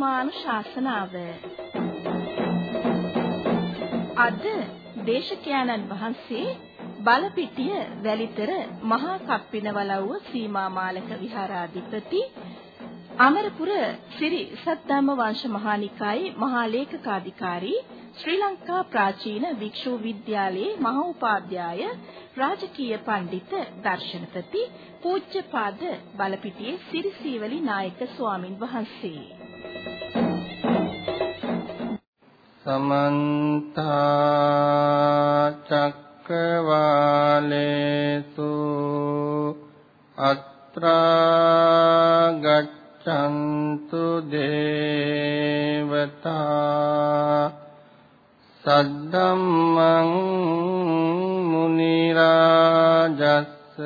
ධර්මානුශාසනාව අද දේශකයන්න් වහන්සේ බලපිටිය වැලිතර මහා කප්පිනවලව්ව සීමා මාලක විහාරාධිපති අමරපුර ශ්‍රී සද්ධම්ම වංශ මහානිකායේ මහා ලේකකාධිකාරී ශ්‍රී ලංකා ප්‍රාචීන භික්ෂු විද්‍යාලයේ මහෝපාධ්‍යාය රාජකීය පඬිත දර්ශනපති පූජ්‍යපාද බලපිටියේ සිරිසීවලි නායක ස්වාමින් වහන්සේ. සමන්ත චක්කවාලේසු අත්‍රා ගච්ඡන්තු දේවතා සද්දම්මං මුනි රාජස්ස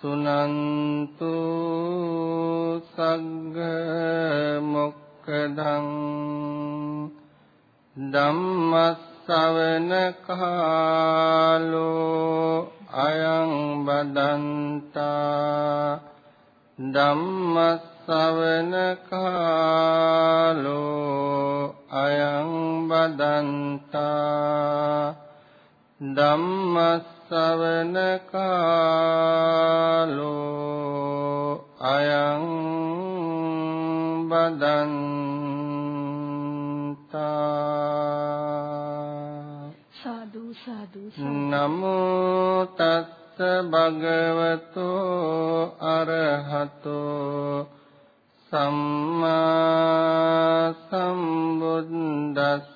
සුනන්තු සග්ග මොක්කදං ධම්මස්සවන කාලෝ අයං බදන්තා ධම්මස්සවන කාලෝ අයං බදන්තා ධම්මස්සවන කාලෝ බදන්තා සාදු සාදු නමෝ තස්ස භගවතෝ අරහතෝ। සම්මා සම්බුද්දස්ස।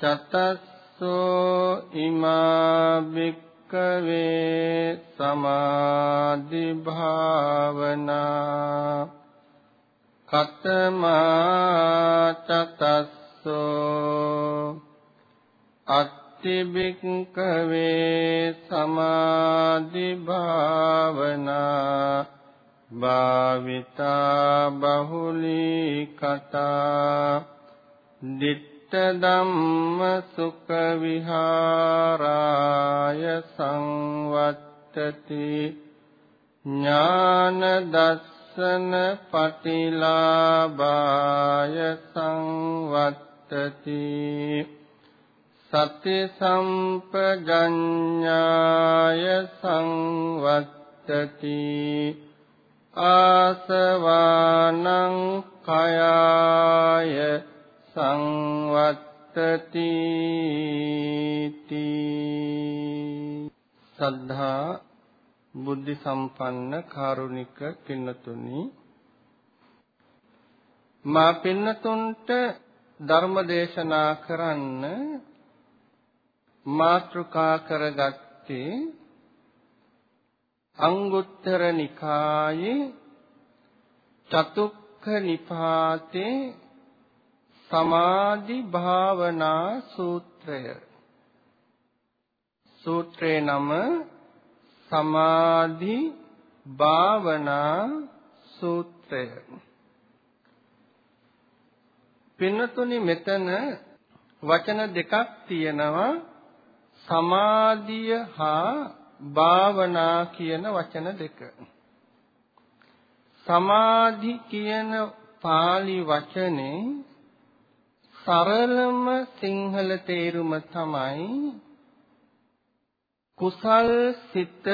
චතස්සෝ ඉමා භික්කවේ සමාධි භාවනා කතමා චතස්සෝ අත්තිබික්කවේ සමාධි භාවනා භාවිතා බහුලී කතා දිට්ඨ ධම්ම සුඛ විහාරාය සංවත්තති ඥාන දස්සන පටිලාභාය සංවත්තති සති සම්පජඤ්ඤාය සංවත්තති ආසවානං කයාය සංවත්තති සද්ධා බුද්ධ සම්පන්න කාරුණික පින්නතුනි। මා පින්නතුන්ට ධර්ම දේශනා කරන්න මාත්‍රිකා කරගත්තේ අංගුත්තර නිකායේ චතුක්ඛ නිපාතේ සමාධි භාවනා සූත්‍රය. සූත්‍රේ නම සමාධි භාවනා සූත්‍රය. පින්නතුනි මෙතන වචන දෙකක් තියෙනවා. සමාධිය හා භාවනා කියන වචන දෙක. සමාධි කියන pāli වචනේ සරලම සිංහල තේරුම තමයි කුසල් සිත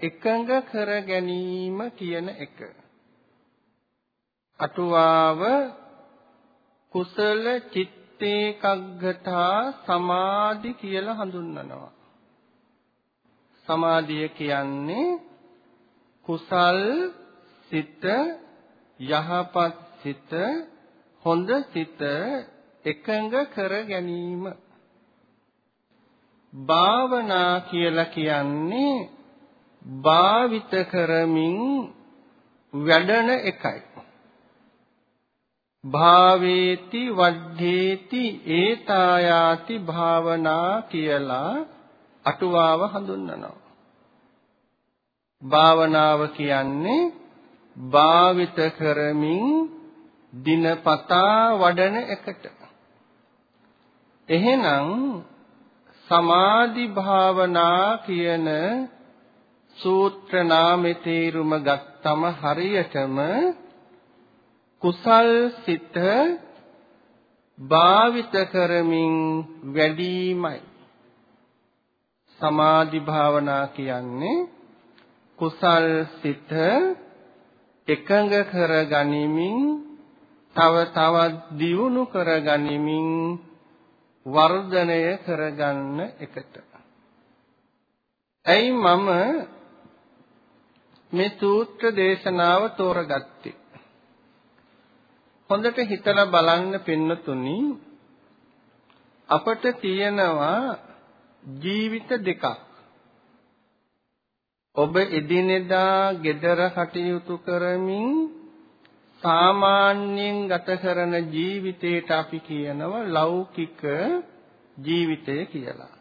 එකඟ කර ගැනීම කියන එක. අටුවාව කුසල චිත්තේකග්ගතා සමාධි කියලා හඳුන්වනවා. සමාධිය කියන්නේ කුසල් සිත යහපත් සිත හොඳ සිත එකඟ කර ගැනීම භාවනා කියලා කියන්නේ භාවිත කරමින් වැඩන එකයි භාවේති වද්ධේති ඒතායාති භාවනා කියලා අටුවාව හඳුන්වනවා. භාවනාව කියන්නේ භාවිත කරමින් දිනපතා වඩන එකට. එහෙනම් සමාධි භාවනා කියන සූත්‍ර නාමේ තේරුම ගත්තම හරියටම කුසල් සිත භාවිත කරමින් වැඩිමයි. සමාධි භාවනා කියන්නේ කුසල් සිත එකඟ කර ගනිමින් තව තවත් දියුණු කර ගනිමින් වර්ධනය කරගන්න එකට. ඇයි මම මේ සූත්‍ර දේශනාව තෝරගත්තේ? හොඳට හිතලා බලන්න පින්නතුනි අපට තියෙනවා ජීවිත දෙකක්. ඔබ එදිනෙදා gedara කටයුතු කරමින් සාමාන්‍යයෙන් ගත කරන ජීවිතයට අපි කියනවා ලෞකික ජීවිතය කියලා.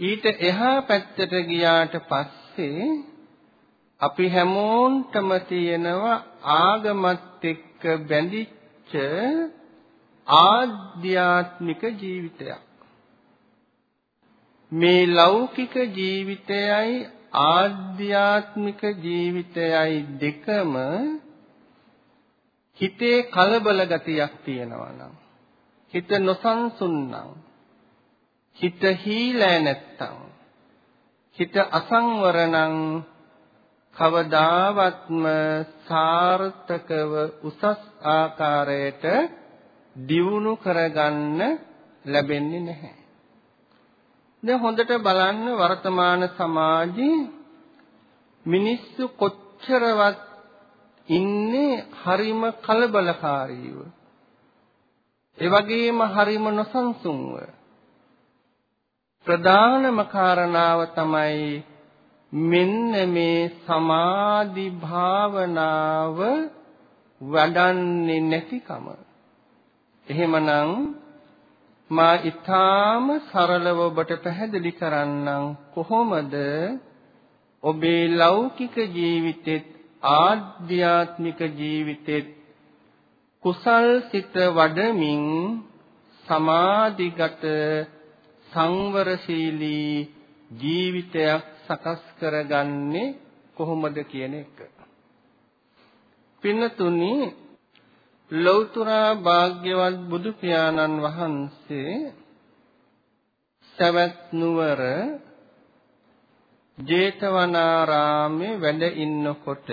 ඊට එහා පැත්තට ගියාට පස්සේ අපි හැමෝන්ටම තියෙනවා ආගමත් එක්ක බැඳිච්ච ආධ්‍යාත්මික ජීවිතයක්. මේ ලෞකික ජීවිතයයි ආධ්‍යාත්මික ජීවිතයයි දෙකම හිතේ කලබල ගතියක් තියෙනවා නම් හිත නොසන්සුන් නම් හිත හීලෑ නැත්තම් හිත අසංවර නම් කවදාවත්ම සාර්ථකව උසස් ආකාරයට දියුණු කරගන්න ලැබෙන්නේ නැහැ. දැන් හොඳට බලන්න වර්තමාන සමාජයේ මිනිස්සු කොච්චරවත් ඉන්නේ හරිම කලබලකාරීව. ඒ වගේම හරිම නොසන්සුන්ව. ප්‍රධානම කාරණාව තමයි මෙන්න මේ සමාධි භාවනාව වඩන්නේ නැතිකම. එහෙමනම් මා ඊටාම සරලව ඔබට පැහැදිලි කරන්නම් කොහොමද ඔබේ ලෞකික ජීවිතෙත් ආධ්‍යාත්මික ජීවිතෙත් කුසල් සිත වඩමින් සමාධිගත සංවරශීලී ජීවිතයක් සකස් කරගන්නේ කොහොමද කියන එක. පින්නතුනි ලෞතර භාග්‍යවත් බුදු පියාණන් වහන්සේ සවැත් නුවර ජේතවනාරාමේ වැඩ ඉන්නකොට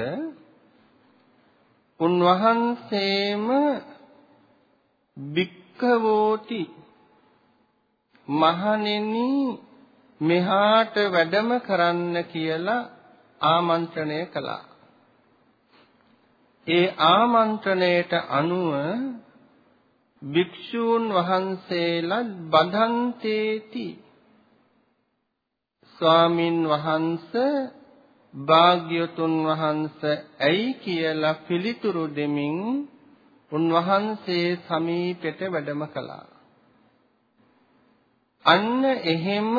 උන්වහන්සේම භික්ඛවෝති මහණෙනි මෙහාට වැඩම කරන්න කියලා ආමන්ත්‍රණය කළා. ඒ ආමන්ත්‍රණයට අනුව භික්ෂූන් වහන්සේලා බදන්තේති ස්වාමින් වහන්සේ භාග්‍යතුන් වහන්සේ ඇයි කියලා පිළිතුරු දෙමින් උන්වහන්සේ සමීපෙට වැඩම කළා. අන්න එහෙම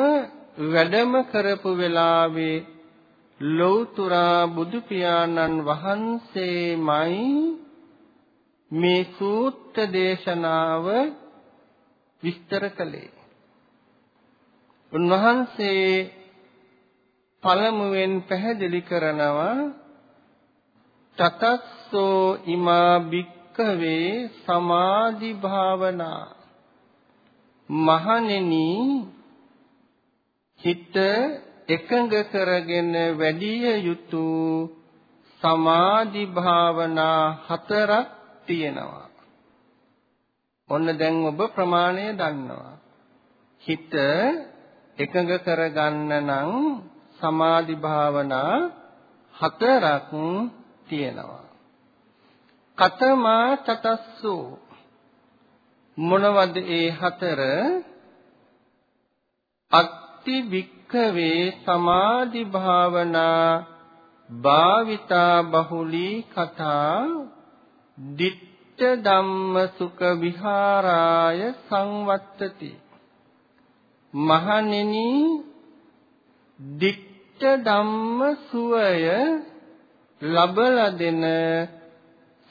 වැඩම කරපු වෙලාවේ ලෞතුරා බුදු පියාණන් වහන්සේමයි මේ සූත්‍ර දේශනාව විස්තර කළේ. උන්වහන්සේ පළමුවෙන් පැහැදිලි කරනවා තතස්සෝ ඉමා භික්කවේ සමාධි භාවනා මහණෙනි හිත එකඟ කරගෙන වැඩිය යුතු සමාධි භාවනා හතරක් තියෙනවා. ඔන්න දැන් ඔබ ප්‍රමාණය දන්නවා. හිත එකඟ කරගන්න නම් සමාධි භාවනා හතරක් තියෙනවා. කතමා තතස්සු මොනවද ඒ හතර? අත්ති භික්ඛවේ සමාධි භාවනා භාවිතා බහුලී කතා ditta ධම්ම සුඛ විහාරාය සංවත්තති මහණෙනි ditta ධම්ම සුවය ලබලා දෙන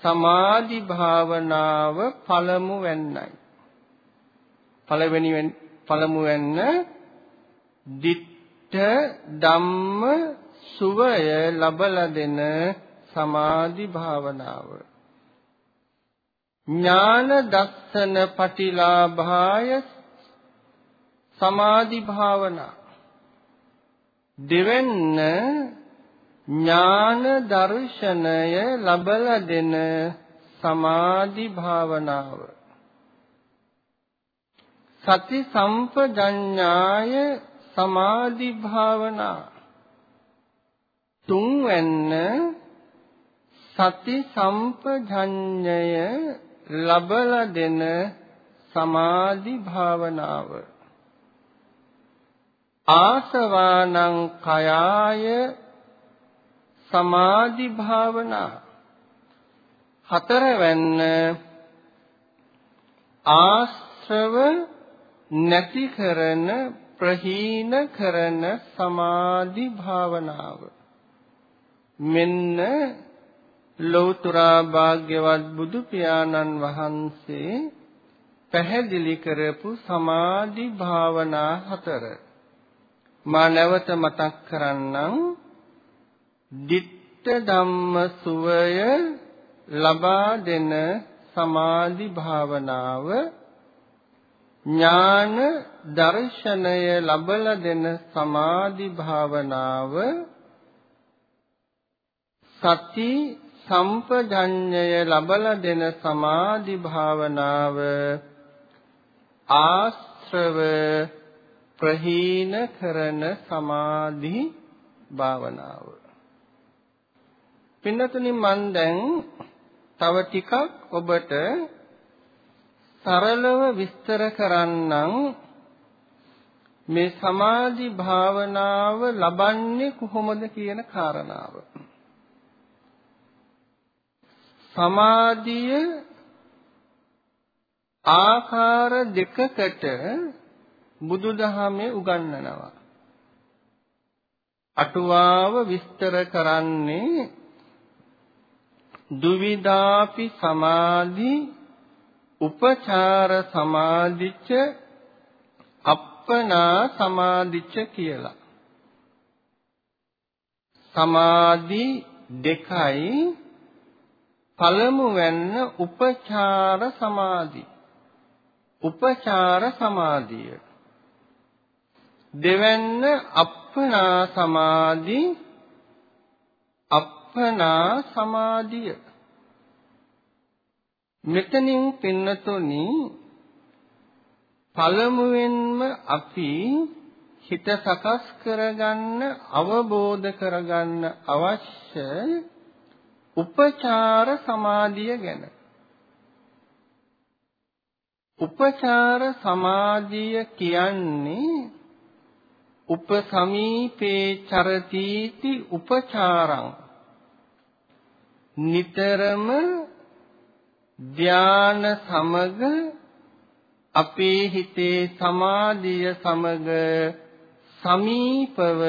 සමාධි භාවනාව පළමු වෙන්නයි. පළවෙනි පළමු වෙන්න දිට්ඨ ධම්ම සුවය ලබලා දෙන සමාධි භාවනාව. ඥාන දස්සන පටිලාභාය සමාධි භාවනා. දෙවෙන්න ඥාන දර්ශනය ලබලා දෙන සමාධි භාවනාව. සති සම්පජඤ්ඤාය සමාධි භාවනා. තුන්වැන්න සති සම්පජඤ්ඤය ලබලා දෙන සමාධි භාවනාව. ආසවානං කයාය සමාධි භාවනා. හතරවැන්න ආශ්‍රව නැති කරන ප්‍රහීන කරන සමාධි භාවනාව. මෙන්න ලෞතර භාග්‍යවත් බුදු පියාණන් වහන්සේ පැහැදිලි කරපු සමාධි භාවනා හතර. මා නැවත මතක් කරන්නම් ditta ධම්ම සුවය ලබා දෙන සමාධි භාවනාව ඥාන දර්ශනය ලබලා දෙන සමාධි භාවනාව සති සම්පජඤ්ඤය ලබලා දෙන සමාධි භාවනාව ආශ්‍රව ප්‍රහීන කරන සමාධි භාවනාව පින්නතුනි මන් දැන් තව ටිකක් ඔබට සරලව විස්තර කරන්නම් මේ සමාධි භාවනාව ලබන්නේ කොහොමද කියන කාරණාව. සමාධිය ආකාර දෙකකට බුදුදහමේ උගන්වනවා. අටුවාව විස්තර කරන්නේ දුවිදාපි සමාධි උපචාර සමාධිච්ච අප්පනා සමාධිච්ච කියලා. සමාධි දෙකයි පළමු වෙන්න උපචාර සමාධි. උපචාර සමාධිය. දෙවැන්න අප්පනා සමාධි අප්පනා සමාධිය. මෙතනින් පින්නතුනි පළමුවෙන්ම අපි හිත සකස් කරගන්න අවබෝධ කරගන්න අවශ්‍ය උපචාර සමාධිය ගැන උපචාර සමාධිය කියන්නේ උපසමීපේ චරතිති උපචාරං නිතරම ධාන සමග අපේ හිතේ සමාධිය සමග සමීපව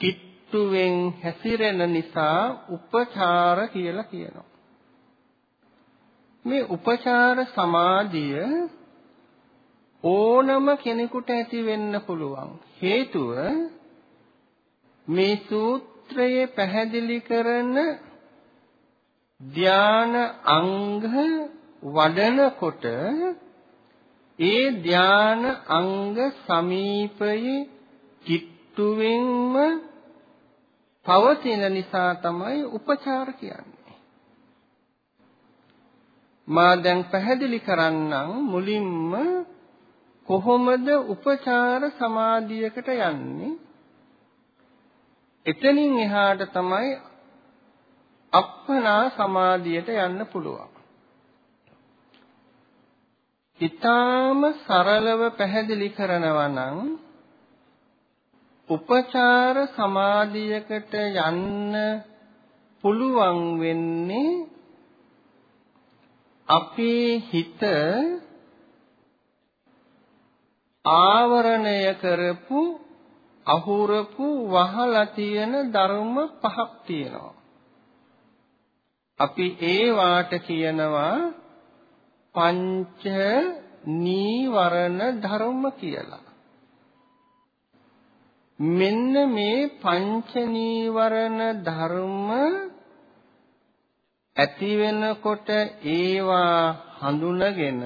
කිට්ටුවෙන් හැසිරෙන නිසා උපචාර කියලා කියනවා. මේ උපචාර සමාධිය ඕනම කෙනෙකුට ඇති වෙන්න පුළුවන්. හේතුව මේ සූත්‍රයේ පැහැදිලි කරන ධාන අංග වඩනකොට ඒ ධාන අංග සමීපයේ කිට්ටුවෙන්ම පවතින නිසා තමයි උපචාර කියන්නේ. මා දැන් පැහැදිලි කරන්නම් මුලින්ම කොහොමද උපචාර සමාධියකට යන්නේ? එතනින් එහාට තමයි අප්පනා සමාධියට යන්න පුළුවන්. ඊටාම සරලව පැහැදිලි කරනවා නම් උපචාර සමාධියකට යන්න පුළුවන් වෙන්නේ අපේ හිත ආවරණය කරපු අහුරපු වහලා තියෙන ධර්ම පහක් තියෙනවා. අපි ඒ වාට කියනවා පංච නීවරණ ධර්ම කියලා. මෙන්න මේ පංච නීවරණ ධර්ම ඇති වෙනකොට ඒවා හඳුනගෙන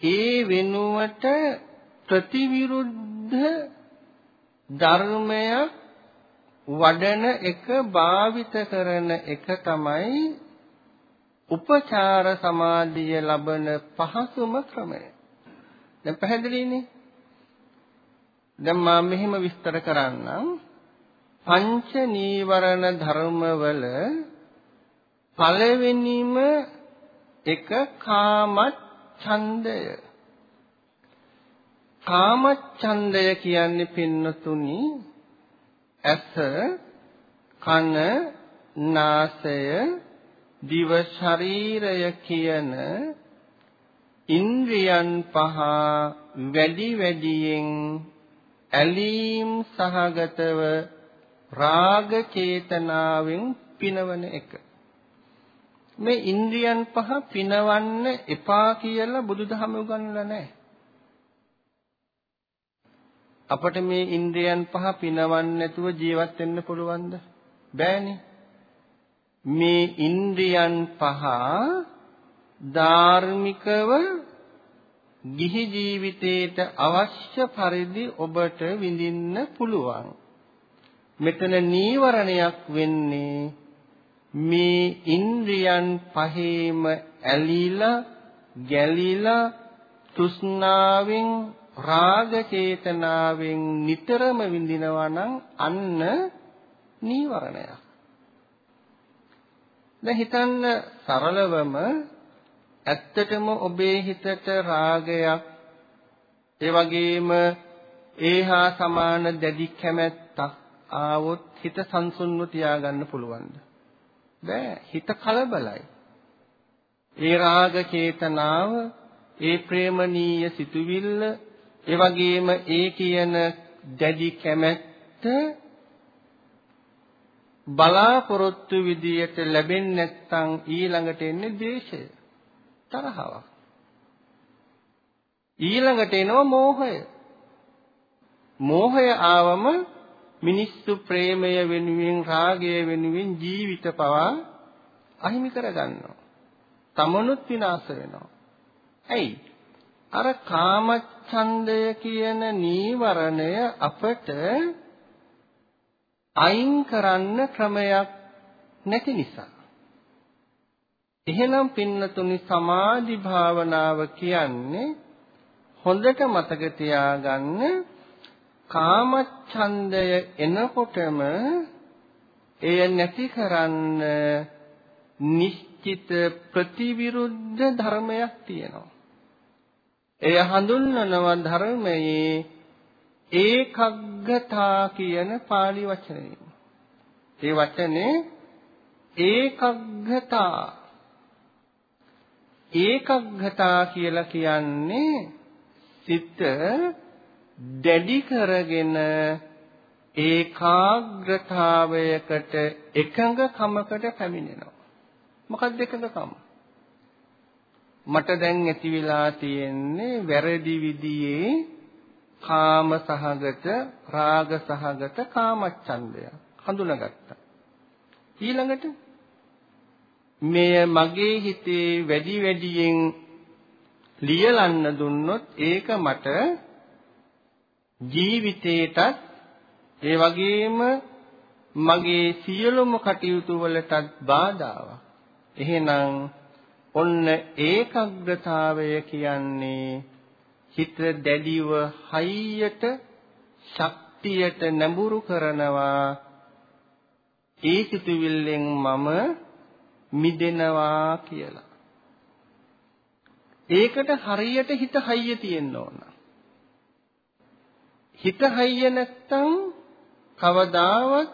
ඒ වෙනුවට ප්‍රතිවිරුද්ධ ධර්මයක් වඩන එක භාවිත කරන එක තමයි උපචාර සමාධිය ලබන පහසුම ක්‍රමය. දැන් පැහැදිලිනේ? දැන් මම මෙහෙම විස්තර කරන්නම්. පංච නීවරණ ධර්මවල පළවෙනිම එක කාමච්ඡන්දය. කාමච්ඡන්දය කියන්නේ පින්නතුනි ඇස කන නාසය දිව ශරීරය කියන ඉන්ද්‍රියන් පහ වැඩි වැඩියෙන් ඇලීම් සහගතව රාග චේතනාවෙන් පිනවන එක. මේ ඉන්ද්‍රියන් පහ පිනවන්න එපා කියලා බුදුදහම උගන්වලා නැහැ. අපට මේ ඉන්ද්‍රියන් පහ පිනවන්න නැතුව ජීවත් වෙන්න පුළුවන්ද? බෑනේ. මේ ඉන්ද්‍රියන් පහ ධාර්මිකව ගිහි ජීවිතයට අවශ්‍ය පරිදි ඔබට විඳින්න පුළුවන්. මෙතන නීවරණයක් වෙන්නේ මේ ඉන්ද්‍රියන් පහේම ඇලිලා ගැලිලා තෘෂ්ණාවෙන් රාග චේතනාවෙන් නිතරම විඳිනවා නම් අන්න නීවරණයක්. දැන් හිතන්න සරලවම ඇත්තටම ඔබේ හිතට රාගයක් ඒ වගේම ඒහා සමාන දැඩි කැමැත්තක් ආවොත් හිත සංසුන්ව තියාගන්න පුළුවන්ද? බෑ හිත කලබලයි. ඒ රාග චේතනාව, ඒ ප්‍රේමණීය සිතුවිල්ල, ඒ වගේම ඒ කියන දැඩි කැමැත්ත බලාපොරොත්තු විදියට ලැබෙන්නේ නැත්නම් ඊළඟට එන්නේ ද්වේෂය. තරහව. ඊළඟට එනවා මෝහය. මෝහය ආවම මිනිස්සු ප්‍රේමය වෙනුවෙන් රාගය වෙනුවෙන් ජීවිත පවා අහිමි කරගන්නවා. තමනුත් විනාශ වෙනවා. ඇයි? අර කාමච්ඡන්දය කියන නීවරණය අපට අයින් කරන්න ක්‍රමයක් නැති නිසා. එහෙනම් පින්නතුනි සමාධි භාවනාව කියන්නේ හොඳට මතක තියාගන්න කාමච්ඡන්දය එනකොටම එය නැති කරන්න නිශ්චිත ප්‍රතිවිරුද්ධ ධර්මයක් තියෙනවා. එය හඳුන්වනවා ධර්මයේ ඒකග්ගතා කියන pāli වචනයෙන්. ඒ වචනේ ඒකග්ගතා ඒකග්ගතා කියලා කියන්නේ සිත දැඩි කරගෙන ඒකාග්‍රතාවයකට එකඟකමකට පැමිණෙනවා. මොකක්ද එකඟකම? මට දැන් ඇති වෙලා තියෙන්නේ වැරදි විදිහේ කාම සහගත රාග සහගත කාමච්ඡන්දය හඳුනාගත්තා. ඊළඟට මෙය මගේ හිතේ වැඩි වැඩියෙන් ලියලන්න දුන්නොත් ඒක මට ජීවිතේටත් ඒ වගේම මගේ සියලුම කටයුතු වලටත් බාධාවක්. එහෙනම් ඔන්න ඒකග්‍රතාවය කියන්නේ හිත දැඩිව හයියට ශක්තියට නැඹුරු කරනවා ඒ සිතුවිල්ලෙන් මම මිදෙනවා කියලා. ඒකට හරියට හිත හයිය තියෙන්න ඕන. හිත හයිය නැත්තම් කවදාවත්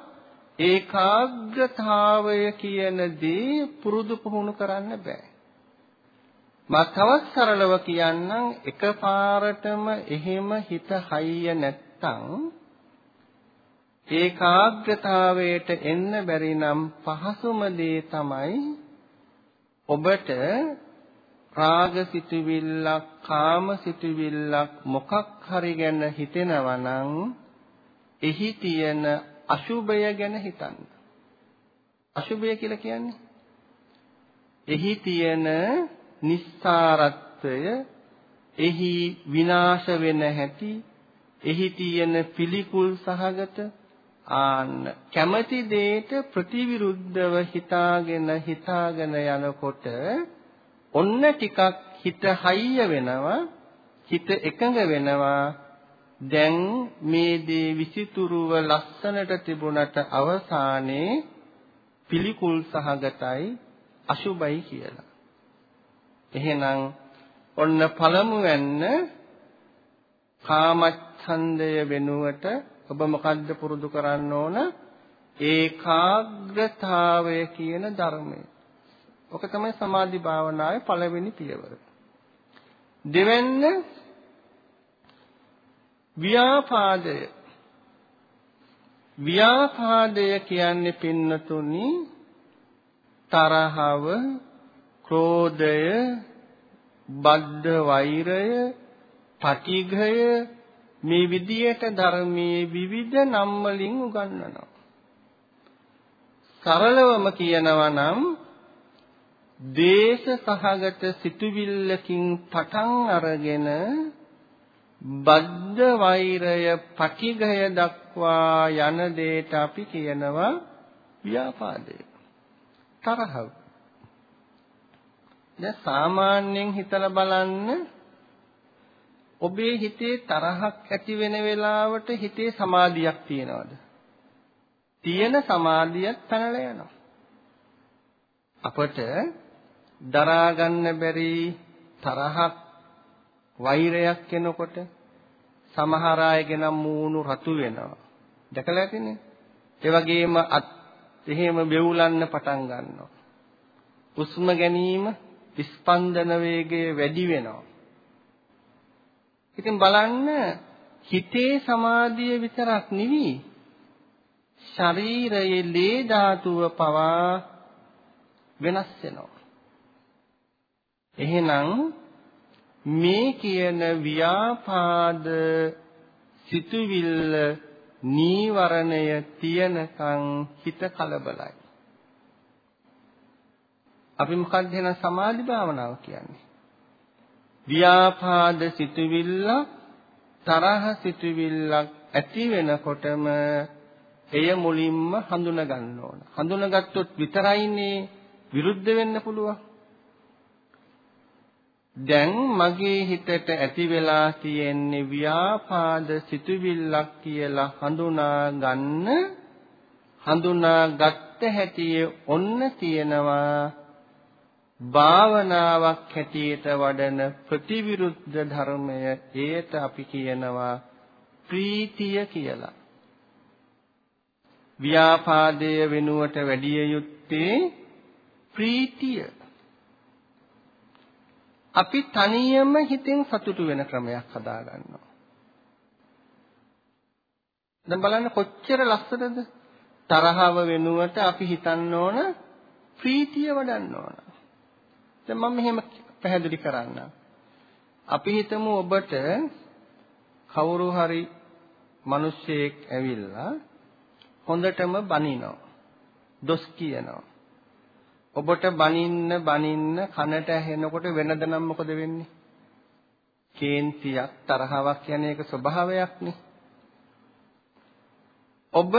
ඒකාග්‍රතාවය කියන දේ පුරුදු පුහුණු කරන්න බෑ. මා තවත් සරලව කියන්නම් එකපාරටම එහෙම හිත හයිය නැත්තම් ඒකාග්‍රතාවයට එන්න බැරි නම් පහසුම දේ තමයි ඔබට රාග සිතුවිල්ලක් කාම සිතුවිල්ලක් මොකක් හරි ගැන හිතෙනවා නම් එහි තියෙන අශුභය ගැන හිතන්න. අශුභය කියලා කියන්නේ එහි තියෙන නිස්සාරත්වය එහි විනාශ වෙන හැටි එහි තියෙන පිළිකුල් සහගත ආන්න කැමැති දෙයට ප්‍රතිවිරුද්ධව හිතාගෙන හිතාගෙන යනකොට ඔන්න ටිකක් හිත හයිය වෙනවා හිත එකඟ වෙනවා දැන් මේ දේ විසිතුරුව ලස්සනට තිබුණට අවසානයේ පිළිකුල් සහගතයි අසුබයි කියලා. එහෙනම් ඔන්න පළමුවෙන්න කාමච්ඡන්දය වෙනුවට ඔබ මොකද්ද පුරුදු කරන්න ඕන? ඒකාග්‍රතාවය කියන ධර්මය. ඔක තමයි සමාධි භාවනාවේ පළවෙනි පියවර. දෙවෙන්න ව්‍යාපාදය. ව්‍යාපාදය කියන්නේ පින්නතුනි තරහව, ක්‍රෝධය, බද්ධ වෛරය, පටිඝය මේ විදියට ධර්මයේ විවිධ නම් වලින් උගන්වනවා. සරලවම කියනවා නම් දේශ සහගත සිතුවිල්ලකින් පටන් අරගෙන බද්ධ වෛරය පටිඝය දක්වා යන දෙයට අපි කියනවා ව්‍යාපාදය. තරහව. දැන් සාමාන්‍යයෙන් හිතලා බලන්න ඔබේ හිතේ තරහක් ඇති වෙන වෙලාවට හිතේ සමාධියක් තියනවද? තියෙන සමාධියක් තනලා යනවා. අපට දරා ගන්න බැරි තරහක් වෛරයක් එනකොට සමහර අයගෙන මූණු රතු වෙනවා. දැකලා ඇතිනේ. ඒ වගේම අත් එහෙම බෙවුලන්න පටන් ගන්නවා. උස්ම ගැනීම ස්පන්දන වේගය වැඩි වෙනවා. ඉතින් බලන්න හිතේ සමාධිය විතරක් නෙවෙයි ශරීරයේ ලේ ධාතුව පවා වෙනස් වෙනවා. එහෙනම් මේ කියන ව්‍යාපාද සිතුවිල්ල නීවරණය තියනකන් හිත කලබලයි. අපි මොකක්ද එහෙනම් සමාධි භාවනාව කියන්නේ? ව්‍යාපාද සිතුවිල්ල තරහ සිතුවිල්ලක් ඇති වෙනකොටම එය මුලින්ම හඳුනා ගන්න ඕන. හඳුනාගත්තොත් විතරයිනේ විරුද්ධ වෙන්න පුළුවන්. දැන් මගේ හිතට ඇති වෙලා තියෙන්නේ ව්‍යාපාද සිතුවිල්ලක් කියලා හඳුනා ගන්න හඳුනා ගත්ත හැටියේ ඔන්න තියෙනවා භාවනාවක් හැටියට වඩන ප්‍රතිවිරුද්ධ ධර්මය ඒට අපි කියනවා ප්‍රීතිය කියලා. ව්‍යාපාදයේ වෙනුවට වැඩි යුත්තේ ප්‍රීතිය. අපි තනියම හිතෙන් සතුටු වෙන ක්‍රමයක් හදා ගන්නවා. දැන් බලන්න කොච්චර ලස්සනද තරහව වෙනුවට අපි හිතන්න ඕන ප්‍රීතිය වඩන්න ඕන. දැන් මම මෙහෙම පැහැදිලි කරන්නම්. අපි හිතමු ඔබට කවුරු හරි මිනිස්සෙක් ඇවිල්ලා හොඳටම බනිනවා. දොස් කියනවා. ඔබට බනින්න බනින්න කනට ඇහෙනකොට වෙනද නම් මොකද වෙන්නේ? කේන්තියක් තරහවක් කියන එක ස්වභාවයක්නේ. ඔබ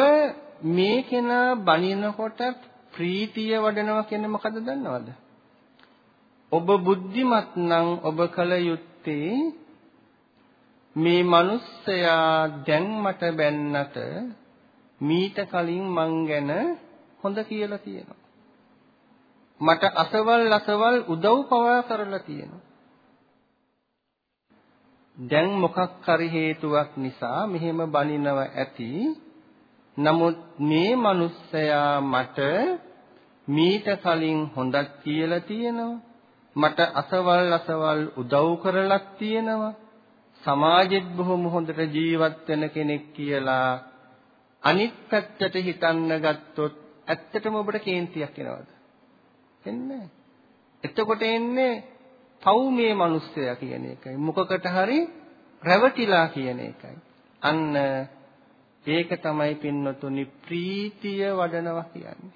මේ කෙනා බනිනකොට ප්‍රීතිය වඩනවා කියන්නේ මොකද දන්නවද? ඔබ බුද්ධිමත් නම් ඔබ කල යුත්තේ මේ මිනිස්සයා දැන් මට බැන්නට මීට කලින් මං ගැන හොඳ කියලා තියෙනවා. මට අසවල් අසවල් උදව් පවා කරලා තියෙනවා. දැන් මොකක් හරි හේතුවක් නිසා මෙහෙම බනිනව ඇති. නමුත් මේ මිනිස්සයා මට මීට කලින් හොඳක් කියලා තියෙනවා. මට අසවල් අසවල් උදව් කරලක් තියෙනවා. සමාජෙත් බොහොම හොඳට ජීවත් වෙන කෙනෙක් කියලා අනිත් පැත්තට හිතන්න ගත්තොත් ඇත්තටම ඔබට කේන්තියක් එනවද? එන්නේ එතකොට එන්නේ පවුමේ මිනිස්සයා කියන එකයි. මොකකට හරි රැවටිලා කියන එකයි. අන්න ඒක තමයි පින්නතුනි ප්‍රීතිය වඩනවා කියන්නේ.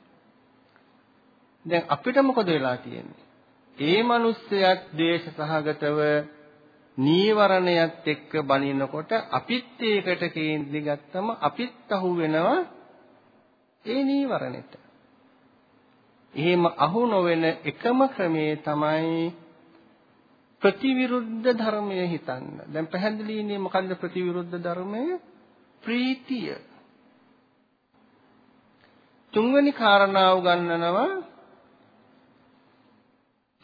දැන් අපිට මොකද වෙලා තියෙන්නේ? ඒ මිනිස්සයත් ද්වේෂ සහගතව නීවරණයත් එක්ක බනිනකොට අපිත් ඒකට කේන්ද්‍රි ගත්තම අපිත් අහු වෙනවා ඒ නීවරණෙට. එහෙම අහු නොවන එකම ක්‍රමේ තමයි ප්‍රතිවිරුද්ධ ධර්මය හිතන්න. දැන් පැහැදිලිනේ මොකද්ද ප්‍රතිවිරුද්ධ ධර්මය? ප්‍රීතිය. තුන්වෙනි කාරණාව ගන්නනවා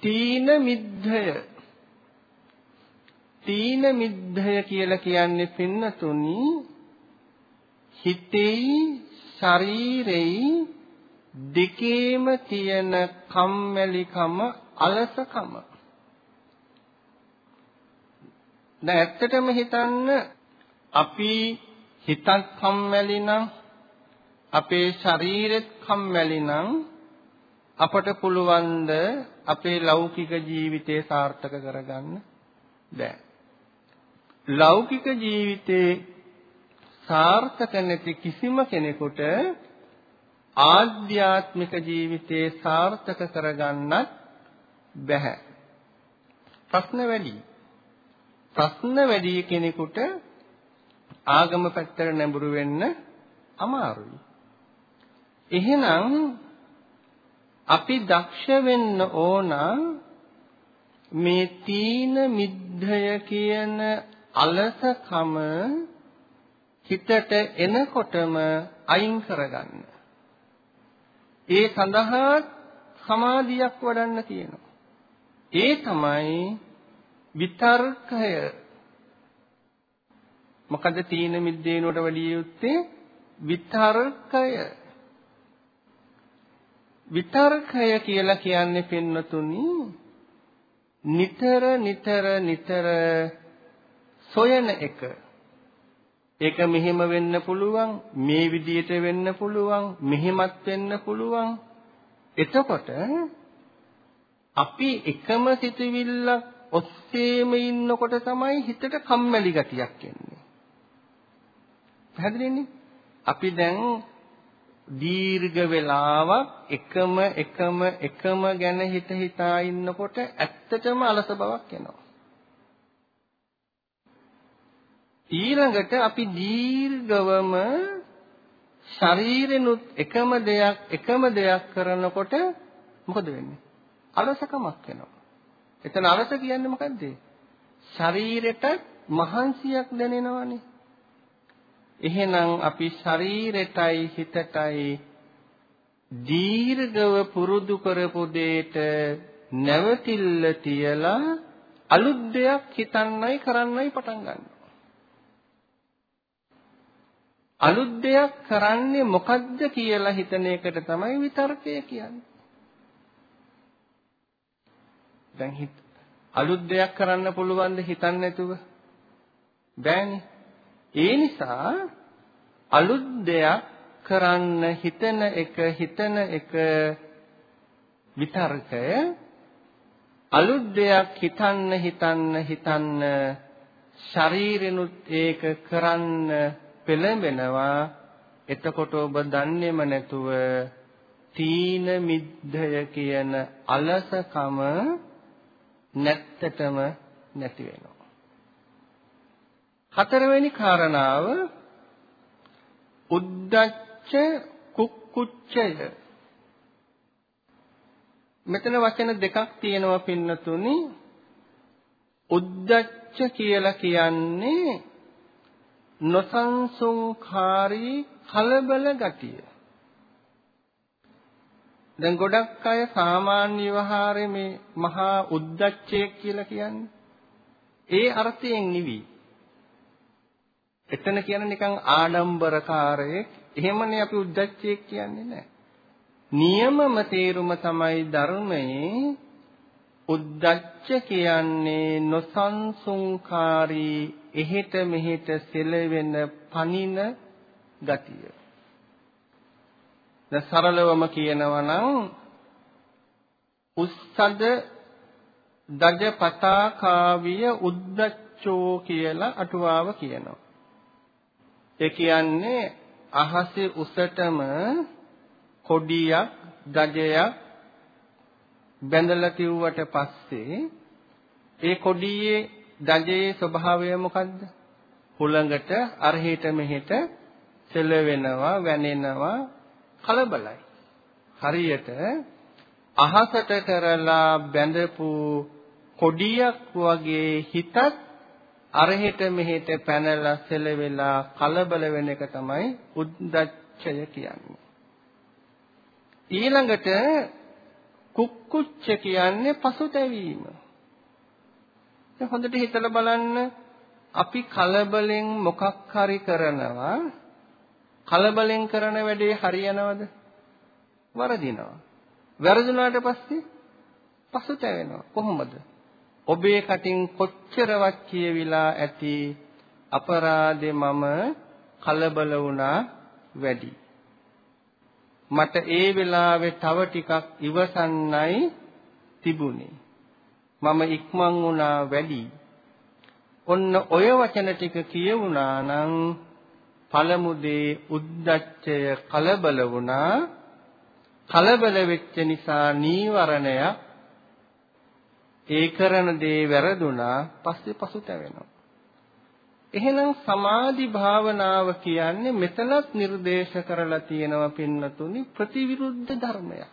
තීන මිද්ධය. තීන මිද්ධය කියලා කියන්නේ පින්නතුනි හිතෙයි ශරීරෙයි දෙකේම තියෙන කම්මැලිකම අලසකම දැන් ඇත්තටම හිතන්න අපි හිතක් කම්මැලි නම් අපේ ශරීරෙත් කම්මැලි නම් අපට පුළුවන් ද අපේ ලෞකික ජීවිතය සාර්ථක කරගන්න බෑ. ලෞකික ජීවිතේ සාර්ථක නැති කිසිම කෙනෙකුට ආධ්‍යාත්මික ජීවිතේ සාර්ථක කරගන්නත් බැහැ. ප්‍රශ්න වැඩි. ප්‍රශ්න වැඩි කෙනෙකුට ආගම පැත්තට නැඹුරු වෙන්න අමාරුයි. එහෙනම් අපි දක්ෂ වෙන්න ඕන මේ තීන මිද්ධය කියන අලසකම හිතට එනකොටම අයින් කරගන්න. ඒ සඳහා සමාධියක් වඩන්න තියෙනවා. ඒ තමයි විතර්කය. මොකද තීන මිද්දේනට වැඩි යුත්තේ විතර්කය. විතර්කය කියලා කියන්නේ පින්නතුනි නිතර නිතර නිතර සොයන එක. ඒක මෙහෙම වෙන්න පුළුවන් මේ විදියට වෙන්න පුළුවන් මෙහෙමත් වෙන්න පුළුවන් එතකොට අපි එකම සිතුවිල්ලක් ඔස්සේම ඉන්නකොට තමයි හිතට කම්මැලි ගතියක් එන්නේ. පැහැදිලිනේ? අපි දැන් දීර්ඝ වෙලාවක් එකම එකම එකම ගැන හිත හිතා ඉන්නකොට ඇත්තටම අලස බවක් එනවා. ඊළඟට අපි දීර්ඝවම ශරීරෙනුත් එකම දෙයක් එකම දෙයක් කරනකොට මොකද වෙන්නේ? අලසකමක් එනවා. එතන අලස කියන්නේ මොකද්ද? ශරීරෙට මහන්සියක් දැනෙනවනේ. එහෙනම් අපි ශරීරෙටයි හිතටයි දීර්ඝව පුරුදු කරපු දෙයට නැවතිල්ල තියලා අලුත් දෙයක් හිතන්නයි කරන්නයි පටන් ගන්නවා. අලුත් දෙයක් කරන්නේ මොකද්ද කියලා හිතන එකට තමයි විතර්කය කියන්නේ. දැන් හිත අලුත් දෙයක් කරන්න පුළුවන්ද හිතන්නේ නැතුව? බෑනේ. ඒ නිසා අලුත් දෙයක් කරන්න හිතන එක හිතන එක විතර්කය අලුත් දෙයක් හිතන්න හිතන්න හිතන්න ශරීරෙනුත් ඒක කරන්න පෙළඹෙනවා එතකොට ඔබ දන්නේම නැතුව තීන මිද්ධය කියන අලසකම නැත්තටම නැති වෙනවා. හතරවෙනි කාරණාව උද්දච්ච කුක්කුච්චය. මෙතන වචන දෙකක් තියෙනවා පින්නතුනි. උද්දච්ච කියලා කියන්නේ නොසන්සුන්කාරී කලබල ගතිය. දැන් ගොඩක් අය සාමාන්‍ය විවහාරයේ මේ මහා උද්දච්චය කියලා කියන්නේ ඒ අර්ථයෙන් නෙවෙයි. එතන කියන්නේ නිකන් ආඩම්බරකාරයෙක්. එහෙමනේ අපි උද්දච්චය කියන්නේ නැහැ. නියමම තේරුම තමයි ධර්මයේ උද්දච්ච කියන්නේ නොසන්සුන්කාරී එහෙට මෙහෙට සෙලවෙන පනින ගතිය. දැන් සරලවම කියනවා නම් උස්සද දජ පතා කාවිය උද්දච්චෝ කියලා අටුවාව කියනවා. ඒ කියන්නේ අහසේ උසටම කොඩියක් ගජයක් බැඳලා තියුවට පස්සේ ඒ කොඩියේ ගජයේ ස්වභාවය මොකද්ද? හුළඟට අරහෙට මෙහෙට සෙල වෙනවා, වැනෙනවා, කලබලයි. හරියට අහසට කරලා බැඳපු කොඩියක් වගේ හිතත් අරහෙට මෙහෙට පැනලා සෙලවෙලා කලබල වෙන එක තමයි උද්දච්චය කියන්නේ. ඊළඟට කුක්කුච්ච කියන්නේ පසුතැවීම. දැන් හොඳට හිතලා බලන්න අපි කලබලෙන් මොකක් හරි කරනවා කලබලෙන් කරන වැඩේ හරියනවද? වරදිනවා. වැරදුනාට පස්සේ පසුතැවෙනවා. කොහොමද? ඔබේ කටින් කොච්චරවත් කියවිලා ඇති අපරාධේ මම කලබල වුණා වැඩි. මට ඒ වෙලාවේ තව ටිකක් ඉවසන්නයි තිබුණේ. මම ඉක්මන් වුණා වැඩි. ඔන්න ඔය වචන ටික කියවුණා නම් පළමු දේ උද්දච්චය කලබල වුණා. කලබල වෙච්ච නිසා නීවරණයක් ඒ කරන දේ වැරදුනා පස්සේ පසුතැවෙනවා. එහෙනම් සමාධි භාවනාව කියන්නේ මෙතනත් නිර්දේශ කරලා තියෙනවා පින්නතුනි ප්‍රතිවිරුද්ධ ධර්මයක්.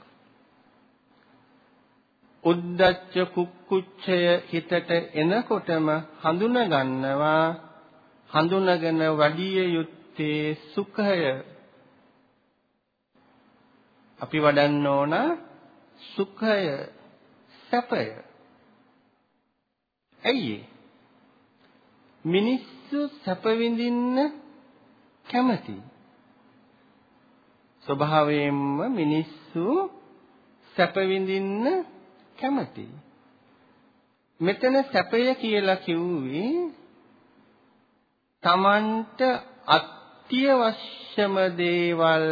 උද්දච්ච කුක්කුච්චය හිතට එනකොටම හඳුන ගන්නවා හඳුනගෙන වඩිය යුත්තේ සුඛය. අපි වඩන්න ඕන සුඛය සැපය. ඇයි මිනිස්සු සැප විඳින්න කැමති. ස්වභාවයෙන්ම මිනිස්සු සැප විඳින්න කැමති. මෙතන සැපය කියලා කිව්වේ Tamanට අත්‍යවශ්‍යම දේවල්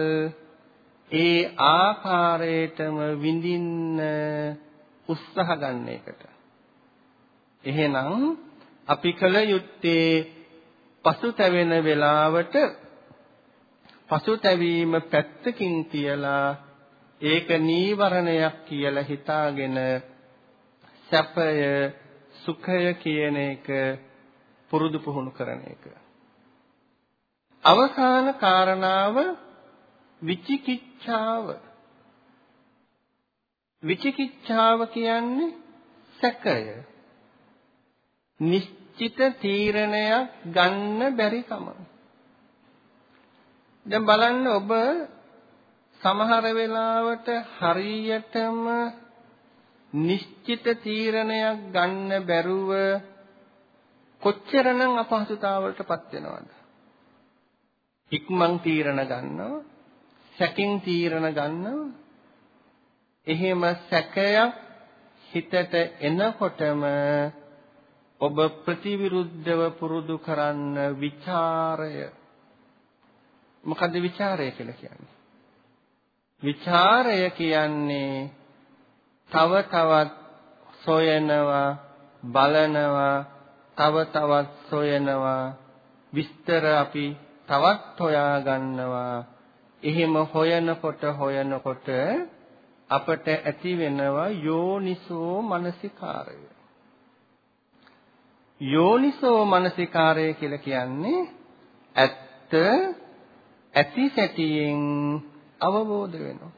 ඒ ආකාරයටම විඳින්න උත්සාහ ගන්න එකට. එහෙනම් අපි කල යුත්තේ පසුතැවෙන වෙලාවට පසුතැවීම පැත්තකින් තියලා ඒක නීවරණයක් කියලා හිතාගෙන සැපය සුඛය කියන එක පුරුදු පුහුණු කරන එක. අවසාන කාරණාව විචිකිච්ඡාව. විචිකිච්ඡාව කියන්නේ සැකය. නිශ්චිත තීරණයක් ගන්න බැරි කම. දැන් බලන්න ඔබ සමහර වෙලාවට හරියටම නිශ්චිත තීරණයක් ගන්න බැරුව කොච්චරනම් අපහසුතාවලටපත් වෙනවද? ඉක්මන් තීරණ ගන්නවා, සැකින් තීරණ ගන්නවා. එහෙම සැකයක් හිතට එනකොටම ඔබ ප්‍රතිවිරුද්ධව පුරුදු කරන්න ਵਿਚාරය මොකද ਵਿਚාරය කියලා කියන්නේ? ਵਿਚාරය කියන්නේ තව තවත් සොයනවා බලනවා තව තවත් සොයනවා විස්තර අපි තවත් හොයා ගන්නවා එහෙම හොයනකොට හොයනකොට අපට ඇති වෙනවා යෝනිසෝ මනසිකාරය. යෝනිසෝ මනසිකාරය කියලා කියන්නේ ඇත්ත ඇති සැටියෙන් අවබෝධ වෙනවා.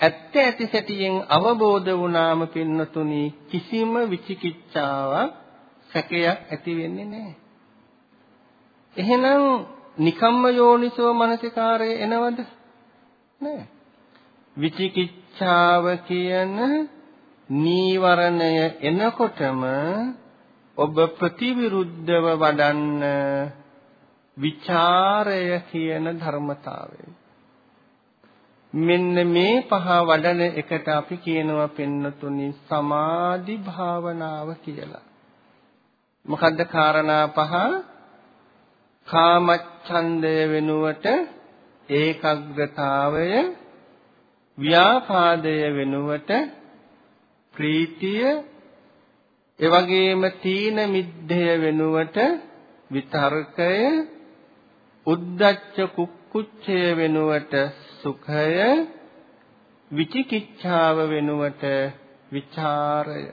ඇත්ත ඇති සැටියෙන් අවබෝධ වුණාම පින්නතුනි කිසිම විචිකිච්ඡාවක් සැකයක් ඇති වෙන්නේ නැහැ. එහෙනම් නිකම්ම යෝනිසෝ මනසිකාරය එනවද? නැහැ. විචිකිච්ඡාව කියන නීවරණය එනකොටම ඔබ ප්‍රතිවිරුද්ධව වඩන්න විචාරය කියන ධර්මතාවය මෙන්න මේ පහ වඩන එකට අපි කියනවා පෙන්නතුනි සමාධි භාවනාව කියලා. මොකද්ද කාරණා පහ? කාමච්ඡන්දය වෙනුවට ඒකාග්‍රතාවය ව්‍යාපාදය වෙනුවට ප්‍රීතිය එවැගේම තීන මිද්දය වෙනුවට විතර්කය උද්දච්ච කුක්කුච්චය වෙනුවට සුඛය විචිකිච්ඡාව වෙනුවට විචාරය.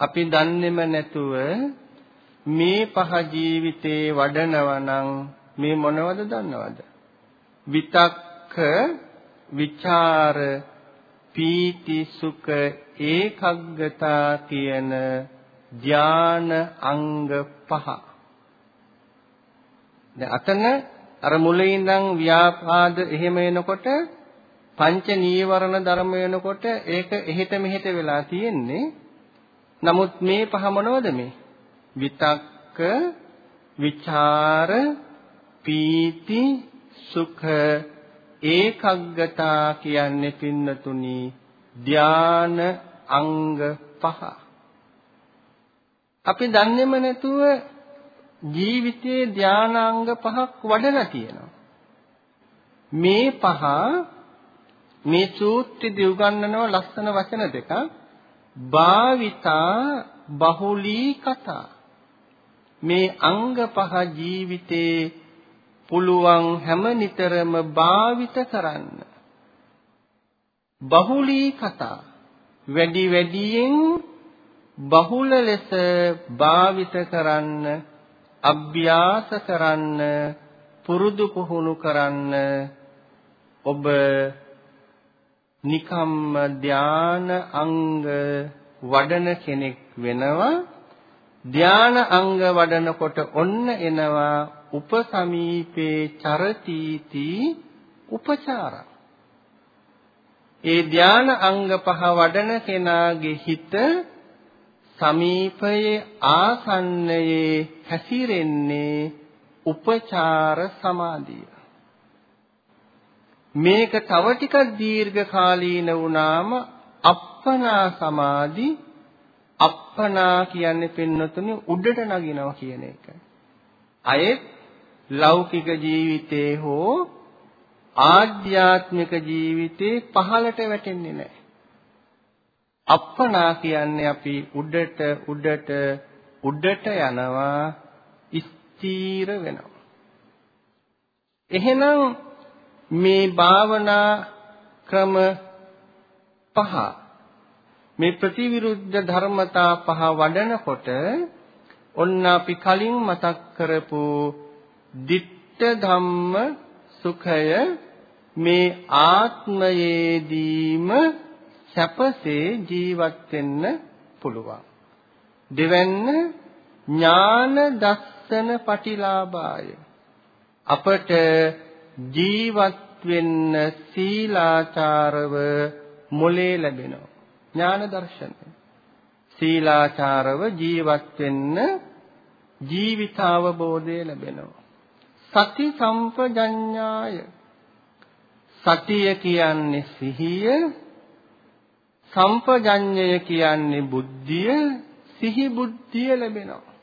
අපි දන්නේම නැතුව මේ පහ ජීවිතේ වඩනවා නම් මේ මොනවද දන්නවද? විතක්ක විචාර පීති සුඛ ඒකග්ගතා කියන ධාන අංග පහ දැන් අතන අර මුලින් ඉඳන් ව්‍යාපාද එහෙම එනකොට පංච නීවරණ ධර්ම වෙනකොට ඒක එහෙට මෙහෙට වෙලා තියෙන්නේ. නමුත් මේ පහ මොනවද මේ? විතක්ක, විචාර, පීති, සුඛ, ඒකග්ගතා කියන්නේ පින්නතුනි ධාන අංග පහ. අපි දන්නේම නැතුව ජීවිතයේ ධානාංග පහක් වඩලා තියෙනවා. මේ පහ මේ සූත්‍රෙදී උගන්වනව ලස්සන වචන දෙකක් භාවිතා බහුලී කතා මේ අංග පහ ජීවිතේ පුළුවන් හැම නිතරම භාවිත කරන්න. බහුලී කතා. වැඩි වැඩියෙන් බහුල ලෙස භාවිත කරන්න අභ්‍යාස කරන්න පුරුදු පුහුණු කරන්න ඔබ නිකම්ම ධාන අංග වඩන කෙනෙක් වෙනවා. ධාන අංග වඩනකොට ඔන්න එනවා උපසමීපේ චරතිති උපචාරං ඒ ධාන අංග පහ වඩන කෙනාගේ හිත සමීපයේ ආසන්නයේ හැසිරෙන්නේ උපචාර සමාධිය. මේක තව ටිකක් දීර්ඝ කාලීන වුණාම අප්පනා සමාධි අප්පනා කියන්නේ පින්නතුනි උඩට නගිනවා කියන එක. අයෙත් ලෞකික ජීවිතේ හෝ ආධ්‍යාත්මික ජීවිතේ පහළට වැටෙන්නේ නැහැ. අප්පනා කියන්නේ අපි උඩට උඩට උඩට යනවා ස්ථීර වෙනවා. එහෙනම් මේ භාවනා ක්‍රම පහ මේ ප්‍රතිවිරුද්ධ ධර්මතා පහ වඩනකොට ඔන්න අපි කලින් මතක් කරපු ditta ධම්ම සුඛය මේ ආත්මයේදීම සැපසේ ජීවත් වෙන්න පුළුවන්. දෙවැන්න ඥාන දස්සන පටිලාභාය. අපට ජීවත් වෙන්න සීලාචාරව මොලේ ලැබෙනවා. ඥාන දර්ශනය සීලාචාරව ජීවත් වෙන්න ජීවිතාවබෝධය ලැබෙනවා. සති සම්පජඤ්ඤාය. සතිය කියන්නේ සිහිය සම්පජඤ්ඤය කියන්නේ බුද්ධිය සිහි බුද්ධිය ලැබෙනවා.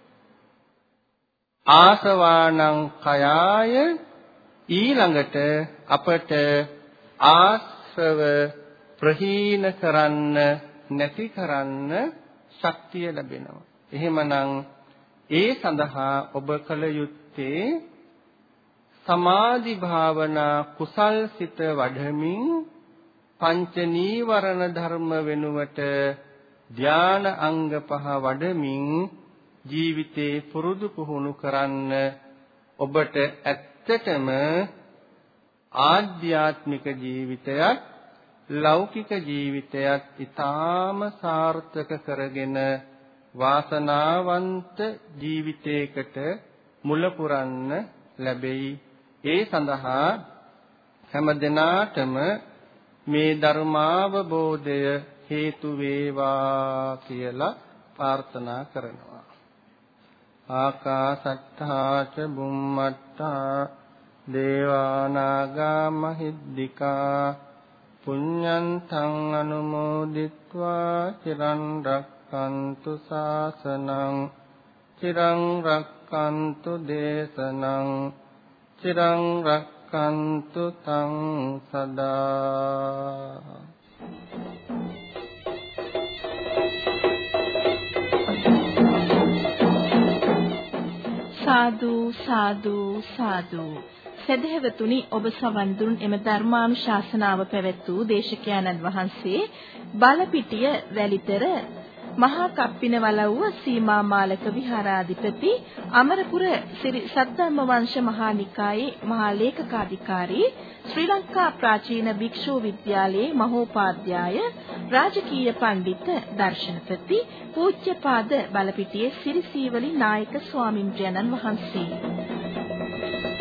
ආසවානං කයාය ඊළඟට අපට ආශ්‍රව ප්‍රහීන කරන්න නැති කරන්න ශක්තිය ලැබෙනවා. එහෙමනම් ඒ සඳහා ඔබ කල යුත්තේ සමාධි භාවනා කුසල් සිත වඩමින් පංච නීවරණ ධර්ම වෙනුවට ධාන අංග පහ වඩමින් ජීවිතේ පුරුදු පුහුණු කරන්න ඔබට ඇත්තටම ආධ්‍යාත්මික ජීවිතයත් ලෞකික ජීවිතයත් ඊටාම සාර්ථක කරගෙන වාසනාවන්ත ජීවිතයකට මුල පුරන්න ලැබෙයි. ඒ සඳහා හැම දිනාටම මේ ධර්මාවබෝධය හේතු වේවා කියලා ප්‍රාර්ථනා කරනවා. ආකාසත්තා ච බුම්මත්තා දේවානාගා මහිද්దికා පුඤ්ඤන්තං අනුමෝදිත්වා චිරන් රක්칸තු සාසනං චිරන් රක්칸තු දේශනං චිරං රක් රක්칸තු තං සදා සාදු සාදු. සාදු සදහැවතුනි ඔබ සවන් දුන් එම ධර්මානුශාසනාව පැවැත් වූ දේශකයන්න් වහන්සේ බලපිටිය වැලිතර මහා කප්පිනවලව්ව සීමා මාලක විහාරාධිපති අමරපුර ශ්‍රී සද්ධර්ම වංශ මහා නිකායේ මහා ලේකකාධිකාරී ශ්‍රී ලංකා ප්‍රාචීන භික්ෂු විද්‍යාලයේ මහෝපාධ්‍යාය රාජකීය පඬිත් දර්ශනපති පූජ්‍යපාද බලපිටියේ සිරිසීවලි නායක ස්වාමින්ද්‍රයන්න් වහන්සේ.